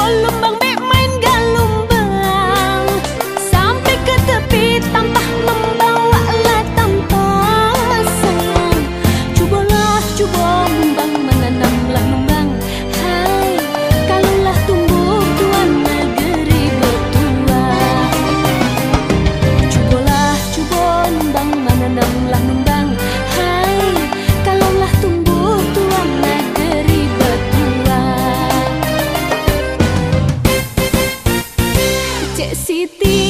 con lắm bằng si ti